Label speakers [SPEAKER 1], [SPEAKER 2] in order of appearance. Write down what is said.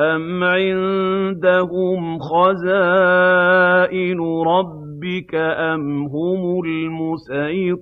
[SPEAKER 1] أَمْ عِندَهُمْ خَزَائِنُ رَبِّكَ أَمْ هُمُ الْمُسَيْطِرُونَ